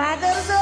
Mother